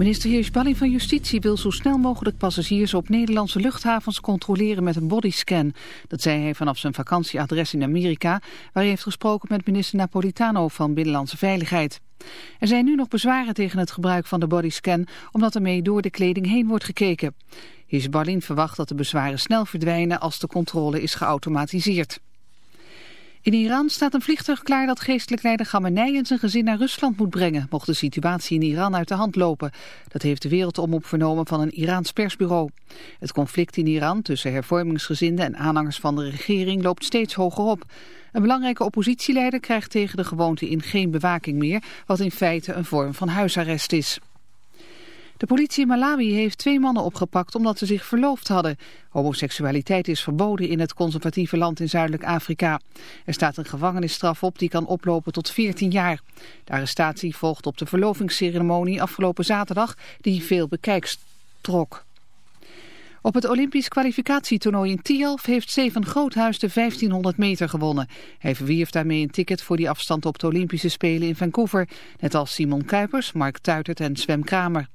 Minister Heers Balling van Justitie wil zo snel mogelijk passagiers op Nederlandse luchthavens controleren met een bodyscan. Dat zei hij vanaf zijn vakantieadres in Amerika, waar hij heeft gesproken met minister Napolitano van Binnenlandse Veiligheid. Er zijn nu nog bezwaren tegen het gebruik van de bodyscan, omdat ermee door de kleding heen wordt gekeken. Heers Balling verwacht dat de bezwaren snel verdwijnen als de controle is geautomatiseerd. In Iran staat een vliegtuig klaar dat geestelijk leider Khamenei en zijn gezin naar Rusland moet brengen, mocht de situatie in Iran uit de hand lopen. Dat heeft de wereldomroep vernomen van een Iraans persbureau. Het conflict in Iran tussen hervormingsgezinden en aanhangers van de regering loopt steeds hoger op. Een belangrijke oppositieleider krijgt tegen de gewoonte in geen bewaking meer, wat in feite een vorm van huisarrest is. De politie in Malawi heeft twee mannen opgepakt omdat ze zich verloofd hadden. Homoseksualiteit is verboden in het conservatieve land in Zuidelijk Afrika. Er staat een gevangenisstraf op die kan oplopen tot 14 jaar. De arrestatie volgt op de verlovingsceremonie afgelopen zaterdag die veel bekijks trok. Op het Olympisch kwalificatietoernooi in Tialf heeft Steven Groothuis de 1500 meter gewonnen. Hij verwierf daarmee een ticket voor die afstand op de Olympische Spelen in Vancouver. Net als Simon Kuipers, Mark Tuitert en Swem Kramer.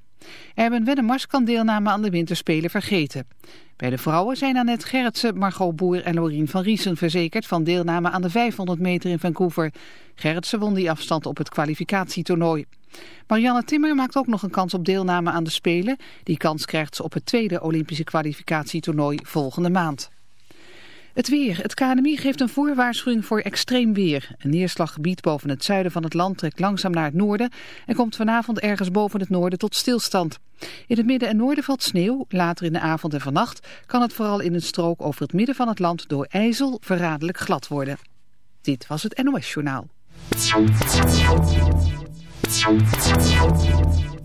Erben Wennemars kan deelname aan de winterspelen vergeten. Bij de vrouwen zijn Annette Gerritsen, Margot Boer en Lorien van Riesen verzekerd van deelname aan de 500 meter in Vancouver. Gerritsen won die afstand op het kwalificatietoernooi. Marianne Timmer maakt ook nog een kans op deelname aan de Spelen. Die kans krijgt ze op het tweede Olympische kwalificatietoernooi volgende maand. Het weer. Het KNMI geeft een voorwaarschuwing voor extreem weer. Een neerslaggebied boven het zuiden van het land trekt langzaam naar het noorden... en komt vanavond ergens boven het noorden tot stilstand. In het midden en noorden valt sneeuw. Later in de avond en vannacht kan het vooral in een strook over het midden van het land... door ijzel verraderlijk glad worden. Dit was het NOS Journaal.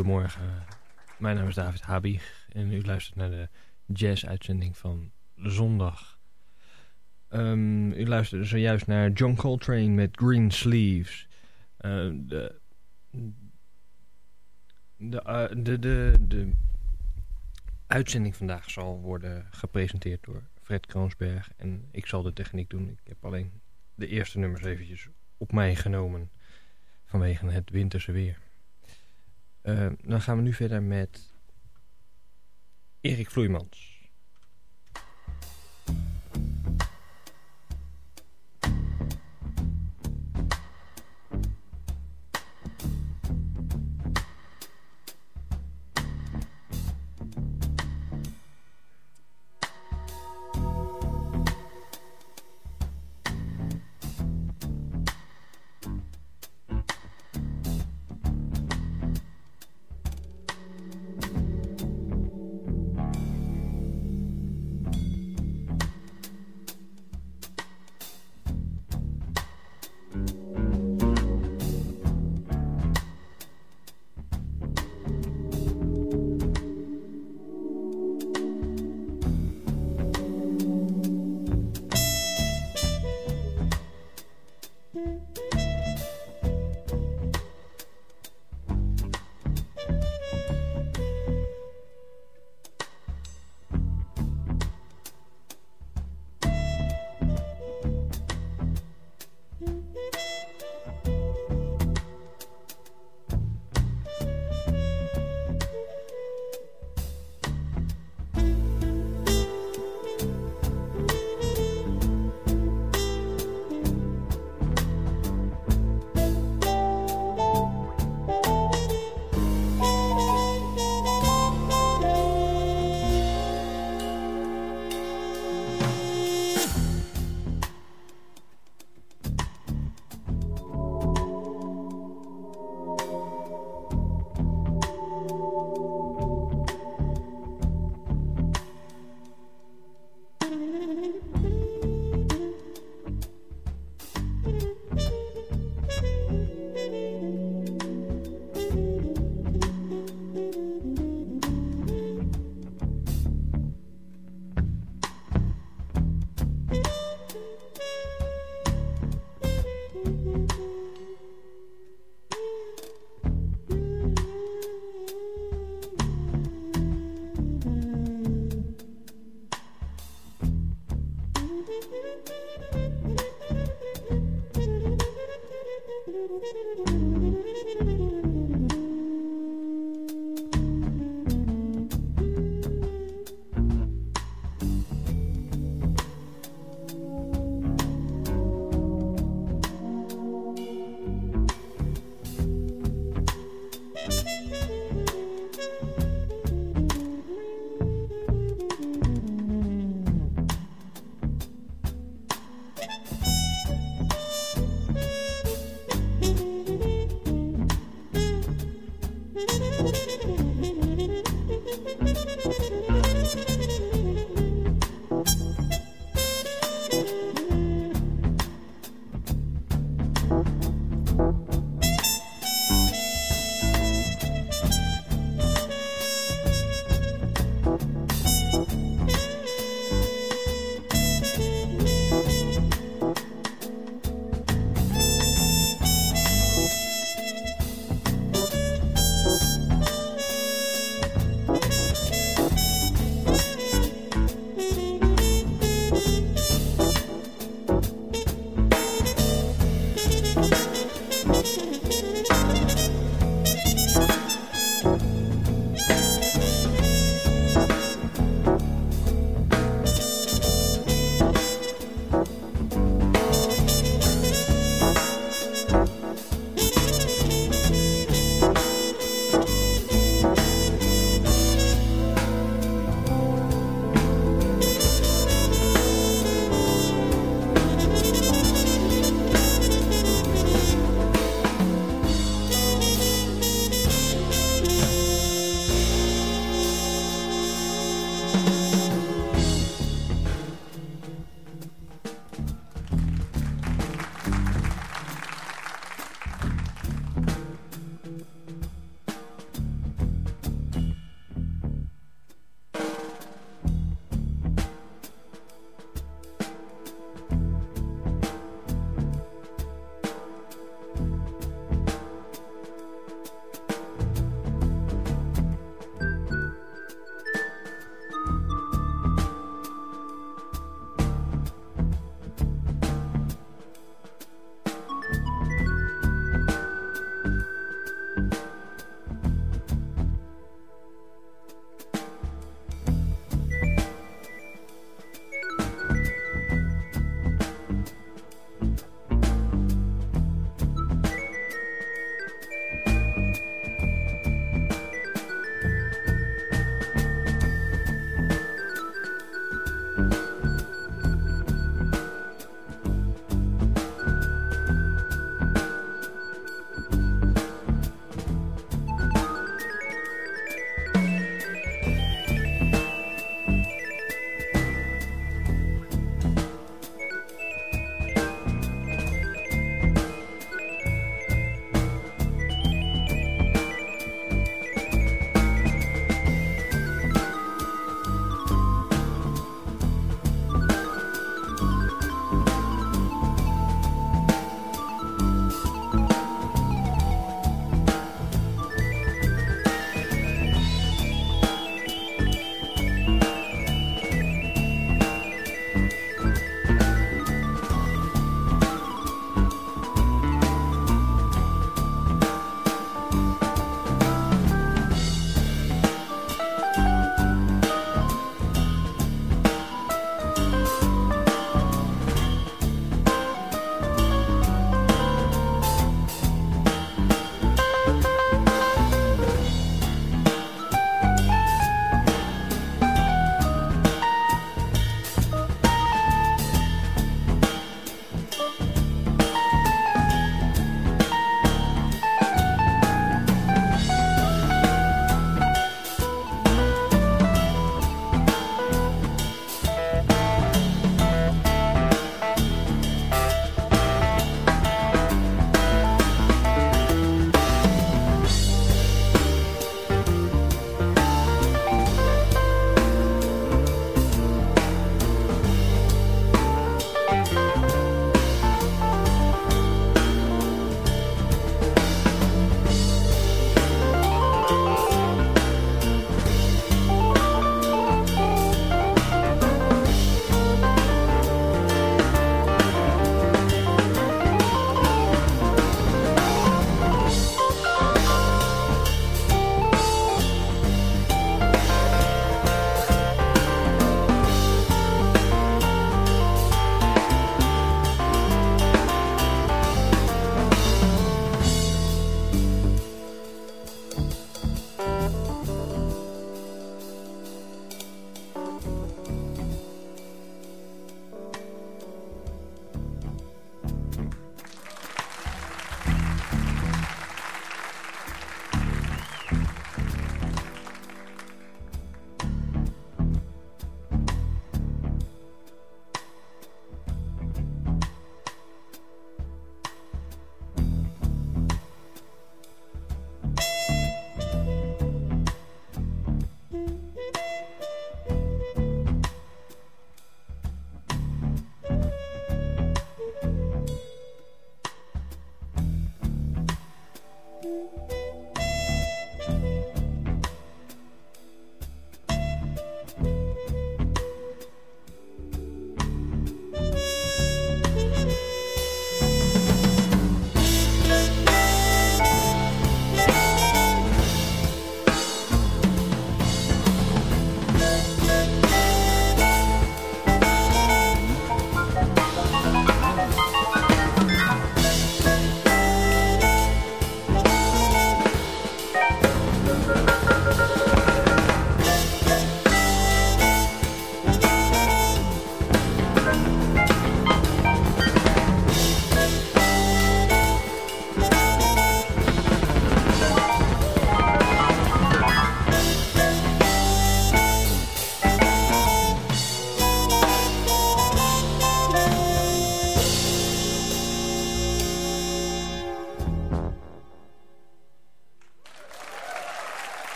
Goedemorgen, mijn naam is David Habig en u luistert naar de jazz-uitzending van zondag. Um, u luisterde zojuist naar John Coltrane met Green Sleeves. Uh, de, de, uh, de, de, de uitzending vandaag zal worden gepresenteerd door Fred Kroonsberg en ik zal de techniek doen. Ik heb alleen de eerste nummers eventjes op mij genomen vanwege het winterse weer. Uh, dan gaan we nu verder met Erik Vloeimans.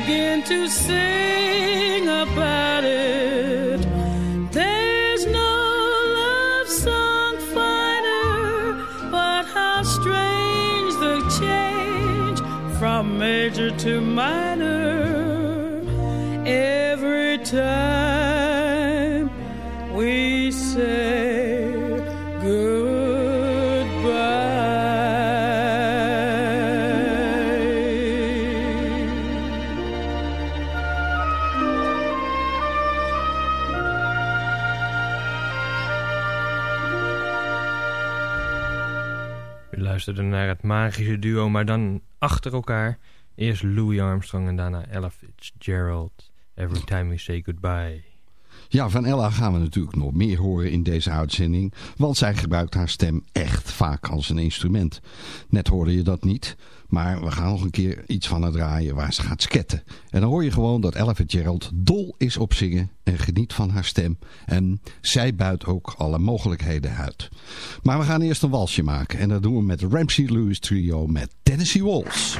Begin to sing about it. There's no love song finer, but how strange the change from major to minor We luisterden naar het magische duo, maar dan achter elkaar. Eerst Louis Armstrong en daarna Ella Fitzgerald. Every time we say goodbye. Ja, van Ella gaan we natuurlijk nog meer horen in deze uitzending, want zij gebruikt haar stem echt vaak als een instrument. Net hoorde je dat niet, maar we gaan nog een keer iets van haar draaien waar ze gaat sketten. En dan hoor je gewoon dat Ella Fitzgerald dol is op zingen en geniet van haar stem. En zij buit ook alle mogelijkheden uit. Maar we gaan eerst een walsje maken en dat doen we met de Ramsey Lewis Trio met Tennessee Waltz.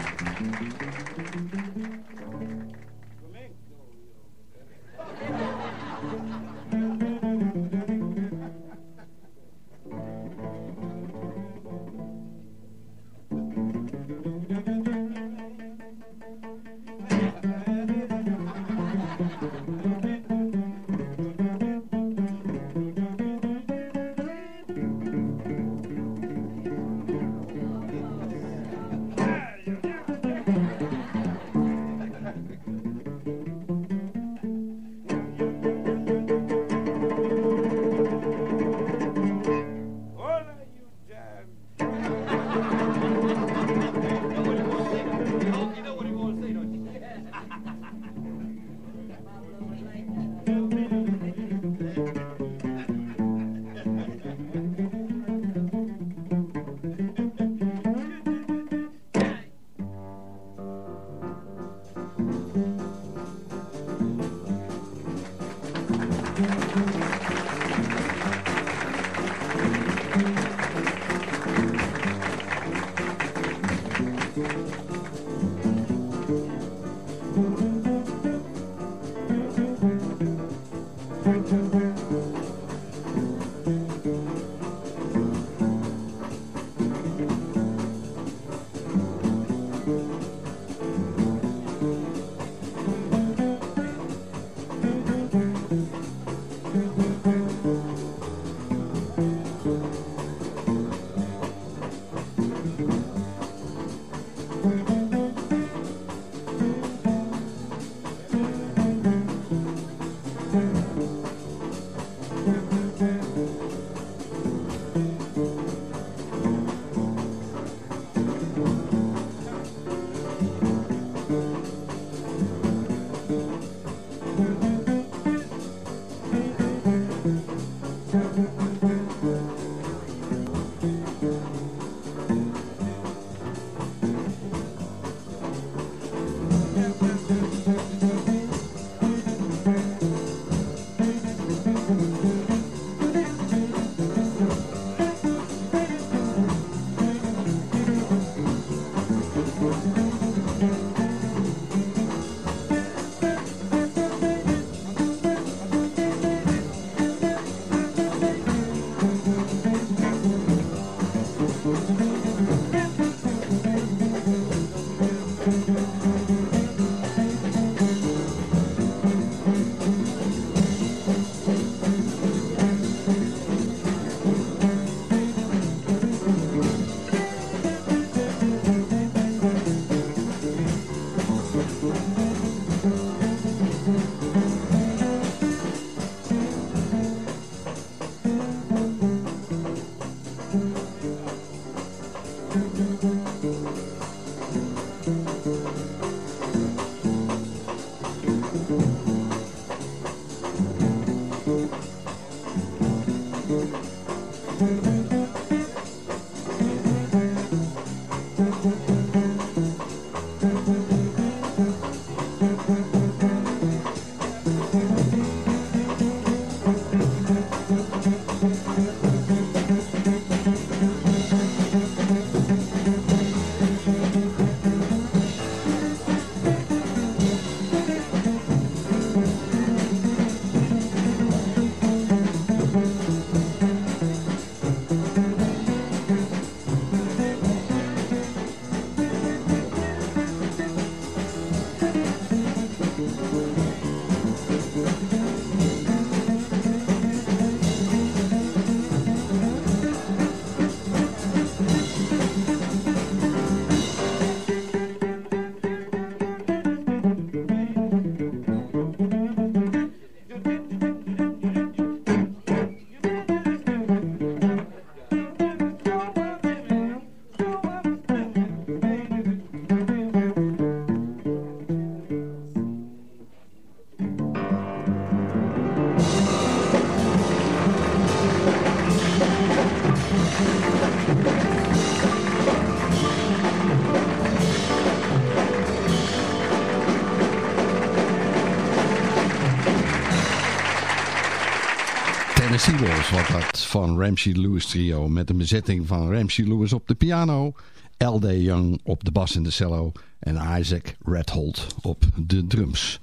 Seawolves wat dat van Ramsey Lewis trio met een bezetting van Ramsey Lewis op de piano, L.D. Young op de bas en de cello en Isaac Redholt op de drums.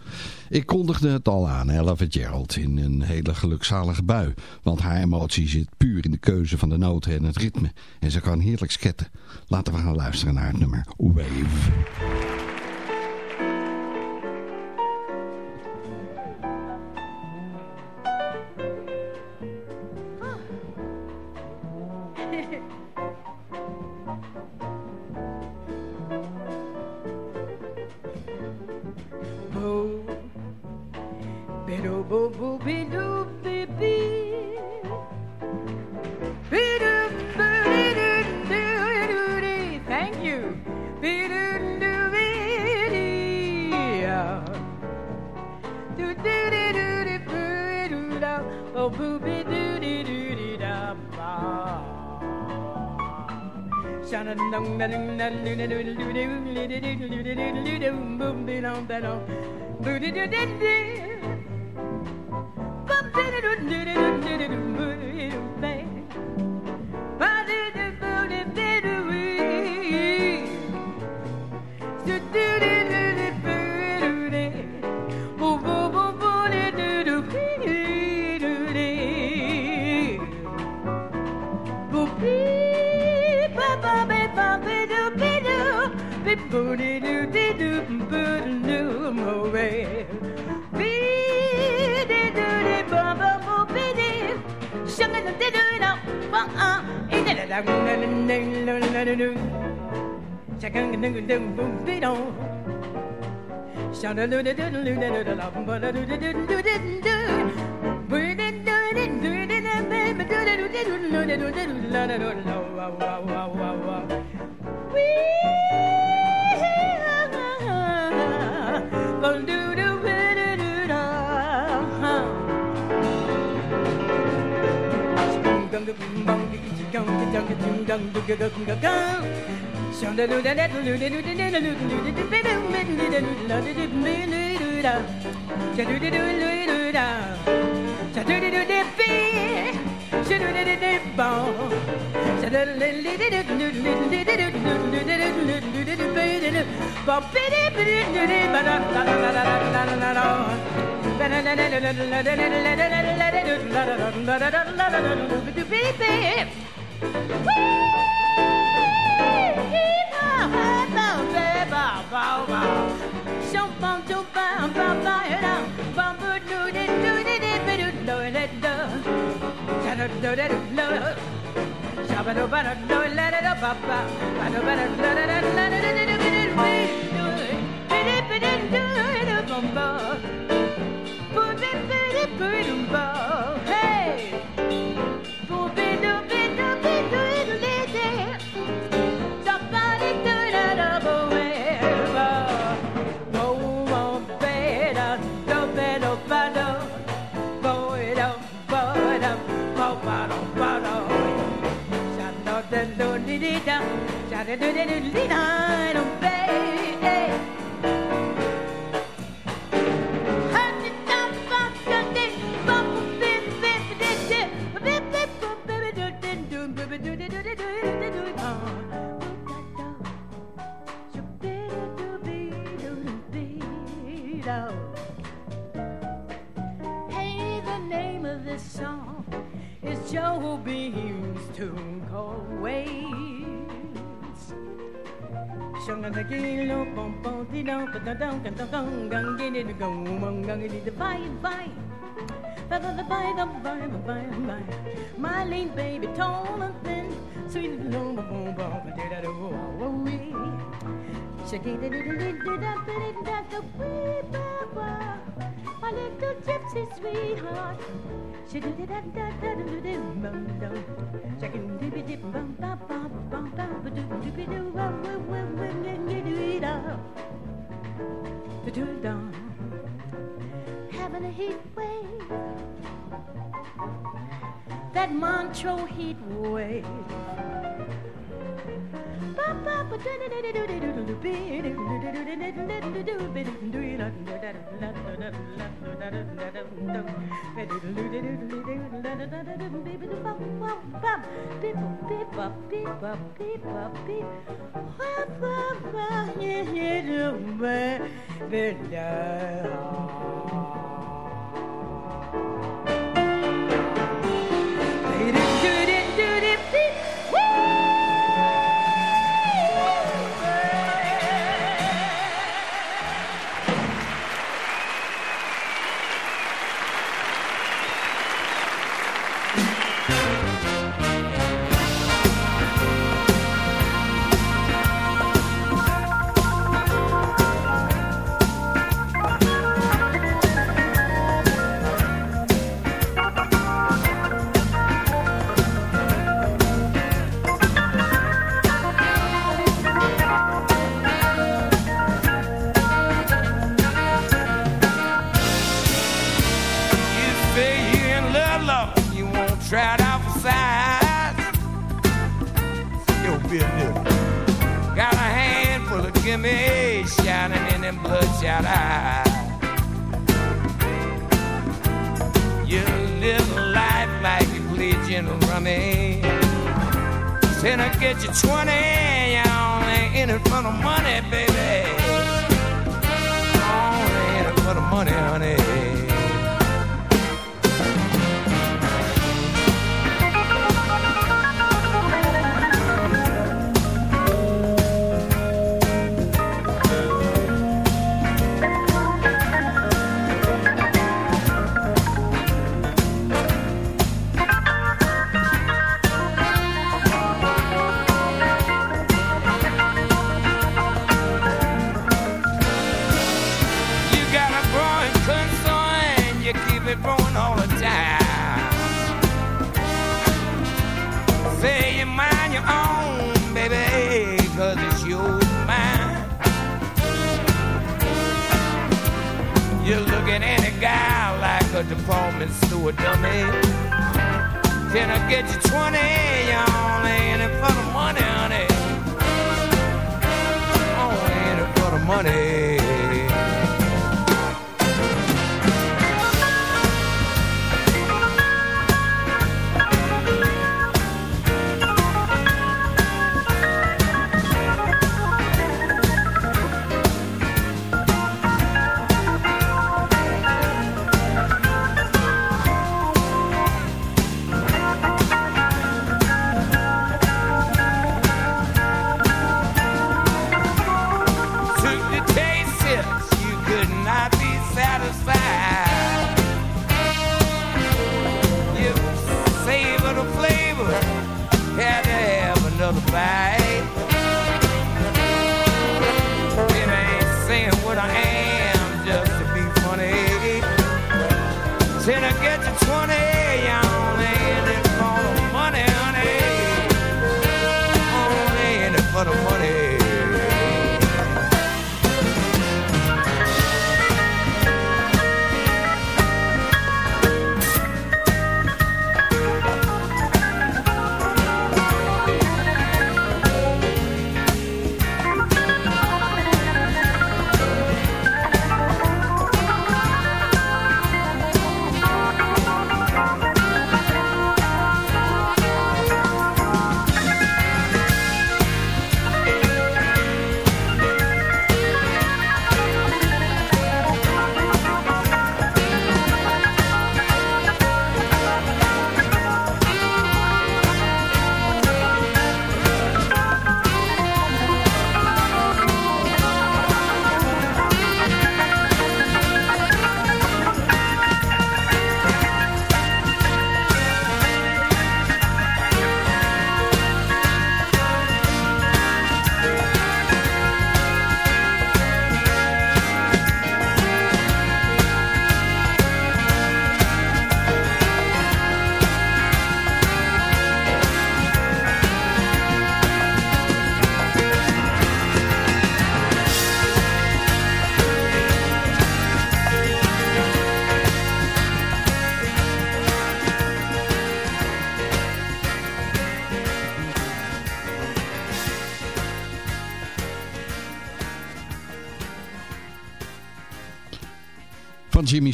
Ik kondigde het al aan, Ella Fitzgerald, in een hele gelukzalige bui, want haar emotie zit puur in de keuze van de noten en het ritme en ze kan heerlijk sketten. Laten we gaan luisteren naar het nummer Wave. Wow, wow, wow. Beep, beep. Boom, boom. The gong, gong, giddy, the gong, gong, giddy, the Bye-bye. Marlene, baby, tall and thin, sweet little boom, boom, boom, da da da, woo, woo, Shaggy da da da da da da da da wee ba my little gypsy sweetheart. Shaggy da da da da da da da bum dum, shaggy dibby dip bum ba ba bum ba ba doop doopy doo woo woo woo woo to dawn, having a heat wave, that Montreux heat wave. Video. A department store dummy. Can I get you 20? Y'all ain't it for the money, honey. Oh, Only in it for the money.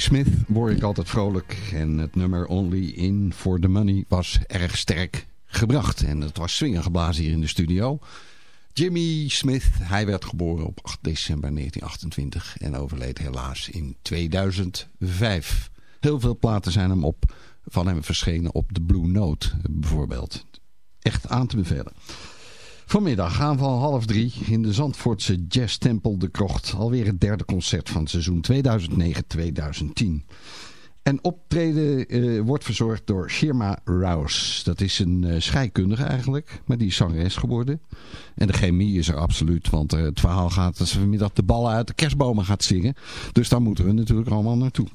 Smith word ik altijd vrolijk. En het nummer Only In For The Money was erg sterk gebracht. En het was swingen geblazen hier in de studio. Jimmy Smith, hij werd geboren op 8 december 1928 en overleed helaas in 2005. Heel veel platen zijn hem op, van hem verschenen op de Blue Note bijvoorbeeld. Echt aan te bevelen. Vanmiddag gaan we half drie in de Zandvoortse Jazztempel de Krocht. Alweer het derde concert van seizoen 2009-2010. En optreden uh, wordt verzorgd door Shirma Rouse. Dat is een uh, scheikundige eigenlijk, maar die is zangeres geworden. En de chemie is er absoluut, want uh, het verhaal gaat dat ze vanmiddag de ballen uit de kerstbomen gaat zingen. Dus daar moeten we natuurlijk allemaal naartoe.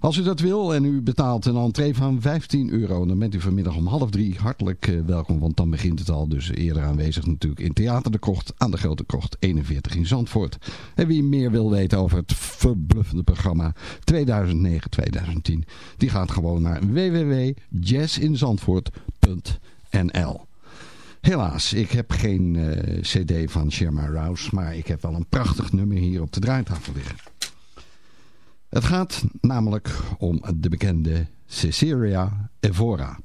Als u dat wil en u betaalt een entree van 15 euro, dan bent u vanmiddag om half drie hartelijk welkom. Want dan begint het al, dus eerder aanwezig natuurlijk in Theater de Krocht aan de Grote Krocht 41 in Zandvoort. En wie meer wil weten over het verbluffende programma 2009-2010 die gaat gewoon naar www.jazzinzandvoort.nl Helaas, ik heb geen uh, cd van Sherma Rouse, maar ik heb wel een prachtig nummer hier op de draaitafel liggen. Het gaat namelijk om de bekende Cecilia Evora.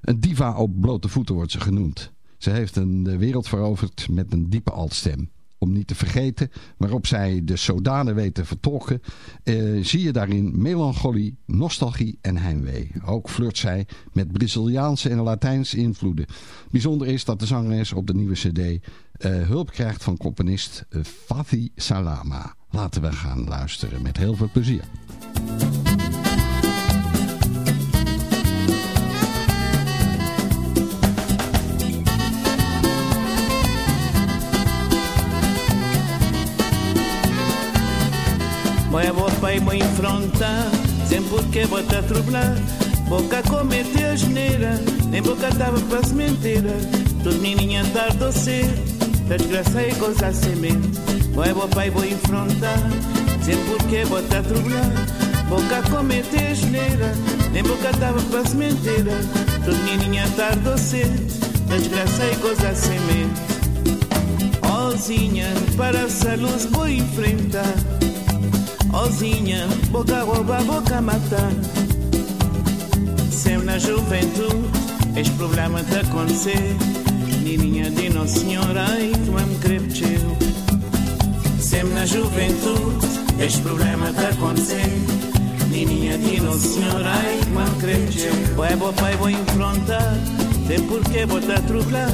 Een diva op blote voeten wordt ze genoemd. Ze heeft een wereld veroverd met een diepe altstem om niet te vergeten, waarop zij de Sodanen weet te vertolken, eh, zie je daarin melancholie, nostalgie en heimwee. Ook flirt zij met Braziliaanse en Latijnse invloeden. Bijzonder is dat de zangeres op de nieuwe cd eh, hulp krijgt van componist uh, Fathi Salama. Laten we gaan luisteren met heel veel plezier. Moja boca e mãe enfrontar, sem porquê bota trublar. Boca cometeu a geneira, nem boca tava para se mentira. Tudo menininha cedo, da desgraça e coisa semente. Moja boca e vou enfrentar, sem porquê bota trublar. Boca cometeu a geneira, nem boca tava para se mentira. Tudo menininha cedo, da desgraça e coisa semente. Ozinha, para essa luz vou enfrentar. Ozinha, boca rouba, boca matar. Sempre na juventude, este problema de acontecer. Nininha de Nossa Senhora, ai que me crepcheu. Sempre na juventude, este problema de acontecer. Nininha de Nossa Senhora, ai que me crepcheu. Pai, bo pai, vou enfrentar. Tem porquê botar trublar.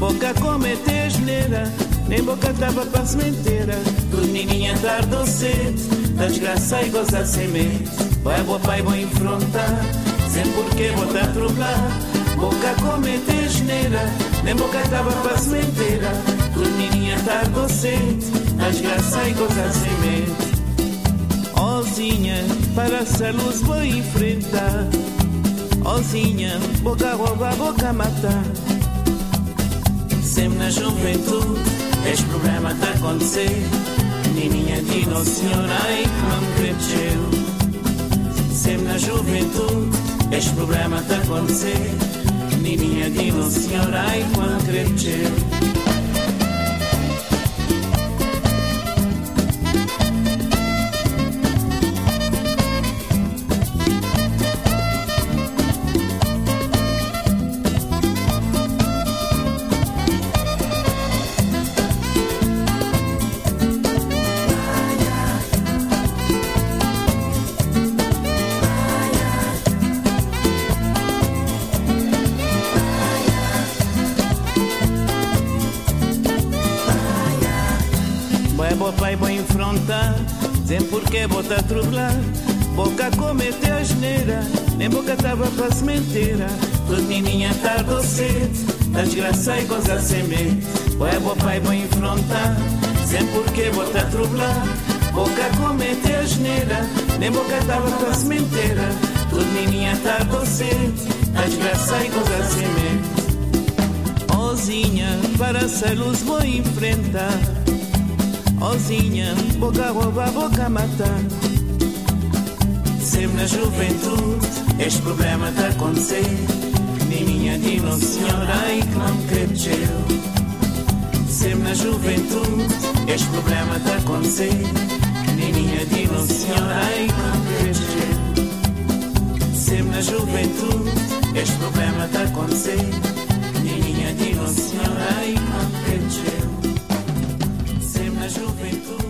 Boca cometer geneira. Nem boca tava pra sementeira. Tudo nininha tarde ou cedo. Desgraça e goza semente. Vai, boa pai, vou enfrentar. Sem porquê botar trublar. Boca cometer geneira. Nem boca tava pra sementeira. Ou cedo. Da desgraça e goza semente. Ozinha, para essa luz vou enfrentar. Ozinha, boca rouba, boca matar. Sempre na juventude, este problema tá acontecer menininha de Nossa Senhora e como cresceu. Sempre na juventude, este problema está acontecendo. acontecer. Menininha de Nossa Senhora e como cresceu. ninguém bota botar trublar. Boca cometeu a geneira nem boca tava pra sementeira. Rotininha tarde tá ou da desgraça e goza sem medo. Ou é bom pai, bom enfrentar, sem porquê botar trublar. Boca cometeu a geneira nem boca tava pra sementeira. Rotininha tarde tá ou da desgraça e goza sem medo. Ozinha, para ser luz, vou enfrentar Ozinha, boca rouba, boca mata. Sempre na juventude, este problema está a acontecer. Minha de Nossa Senhora, ai que não cresceu. Sempre na juventude, este problema está a acontecer. Minha de Nossa Senhora, ai que não cresceu. Sempre na juventude, este problema está a acontecer. Minha de Nossa Senhora, ai que não cresceu. Juventude,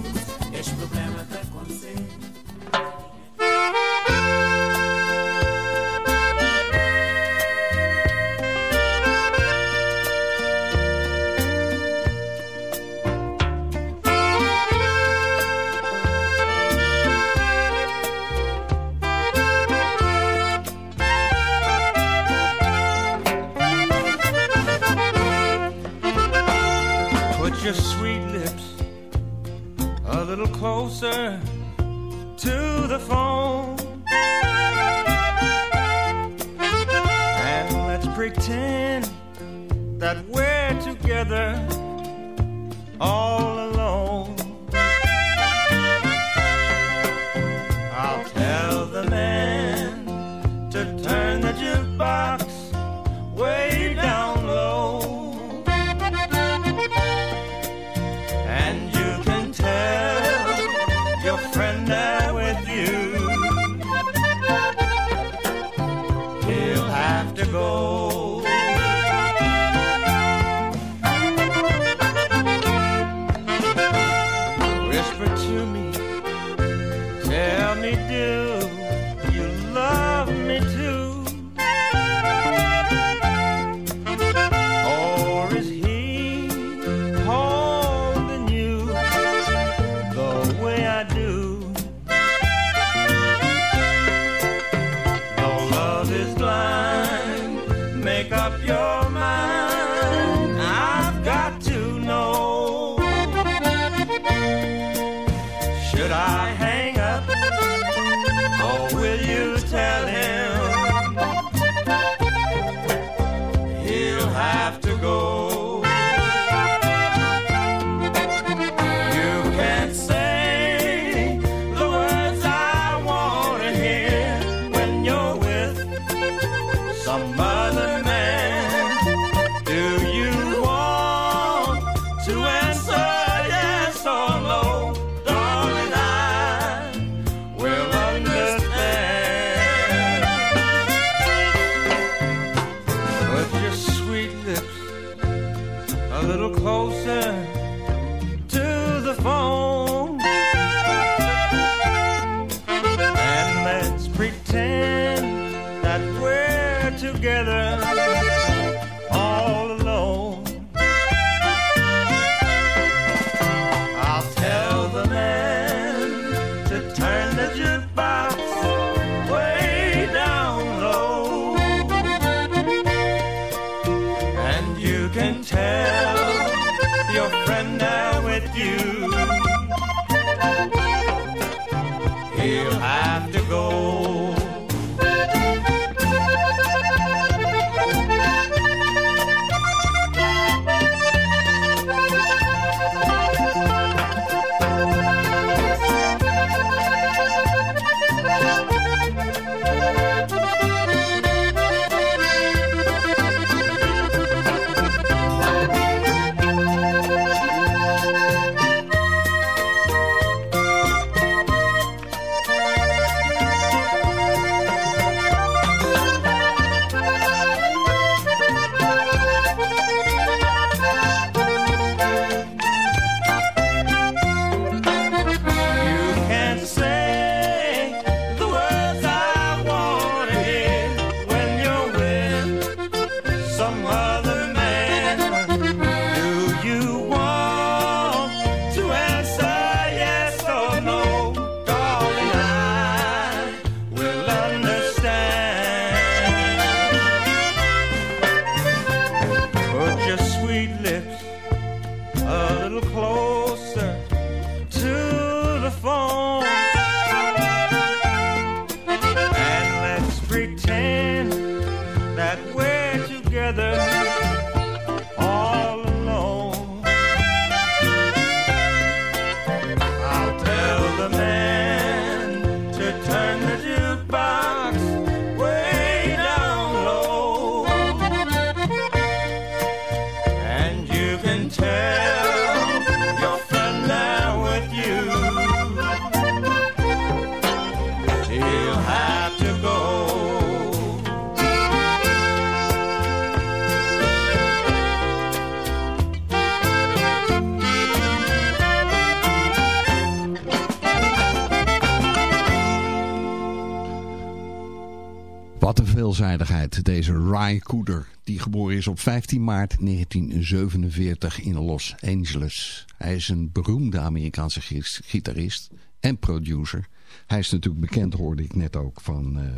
Wat een veelzijdigheid, deze Ry Cooder, die geboren is op 15 maart 1947 in Los Angeles. Hij is een beroemde Amerikaanse gitarist en producer. Hij is natuurlijk bekend, hoorde ik net ook, van uh,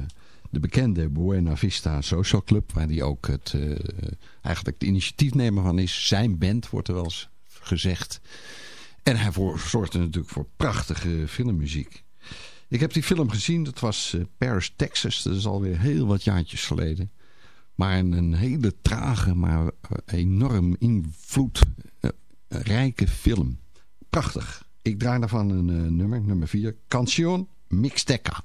de bekende Buena Vista Social Club, waar hij ook het, uh, eigenlijk de initiatiefnemer van is. Zijn band, wordt er wel eens gezegd. En hij zorgde natuurlijk voor prachtige filmmuziek. Ik heb die film gezien, dat was uh, Paris, Texas. Dat is alweer heel wat jaartjes geleden. Maar een, hele trage, maar uh, enorm invloedrijke uh, film. Prachtig. Ik draai daarvan een nummer, nummer 4. Canción Mixteca.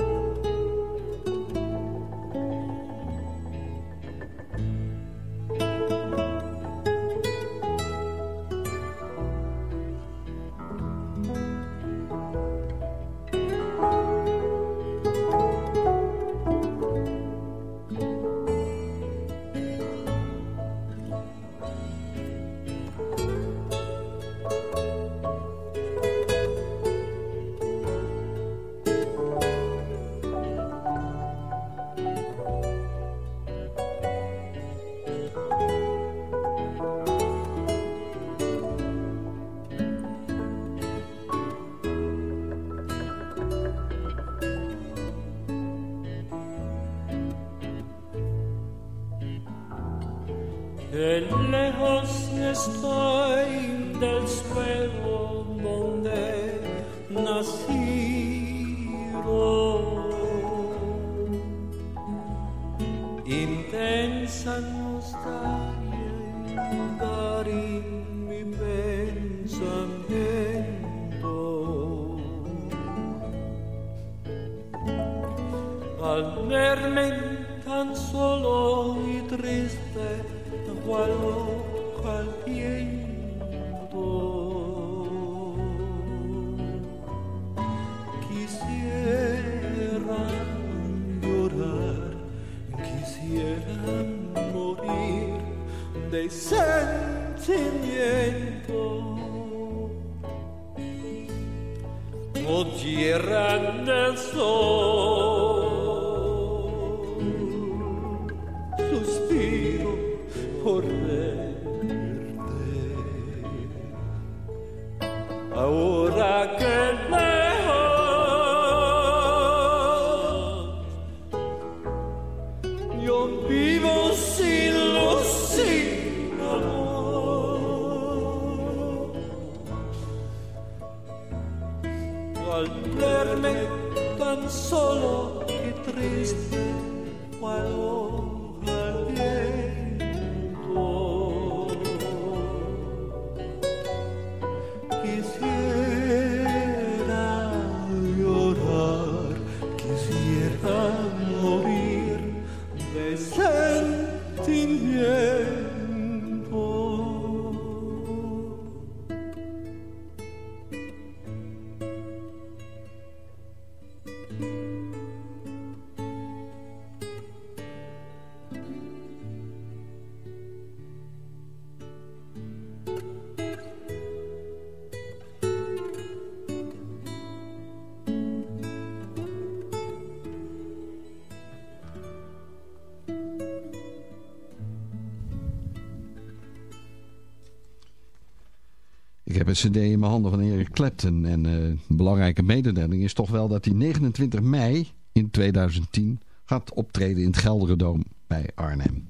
cd in mijn handen van Eric Clapton. En uh, een belangrijke mededeling is toch wel dat hij 29 mei in 2010 gaat optreden in het Gelderdoom bij Arnhem.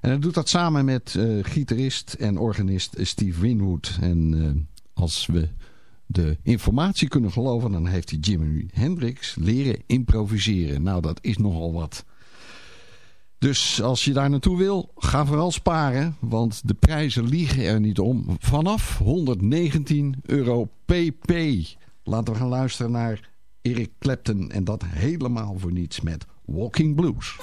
En hij doet dat samen met uh, gitarist en organist Steve Winwood. En uh, als we de informatie kunnen geloven, dan heeft hij Jimi Hendrix leren improviseren. Nou, dat is nogal wat. Dus als je daar naartoe wil, ga vooral sparen, want de prijzen liegen er niet om. Vanaf 119 euro pp. Laten we gaan luisteren naar Eric Clapton en dat helemaal voor niets met Walking Blues.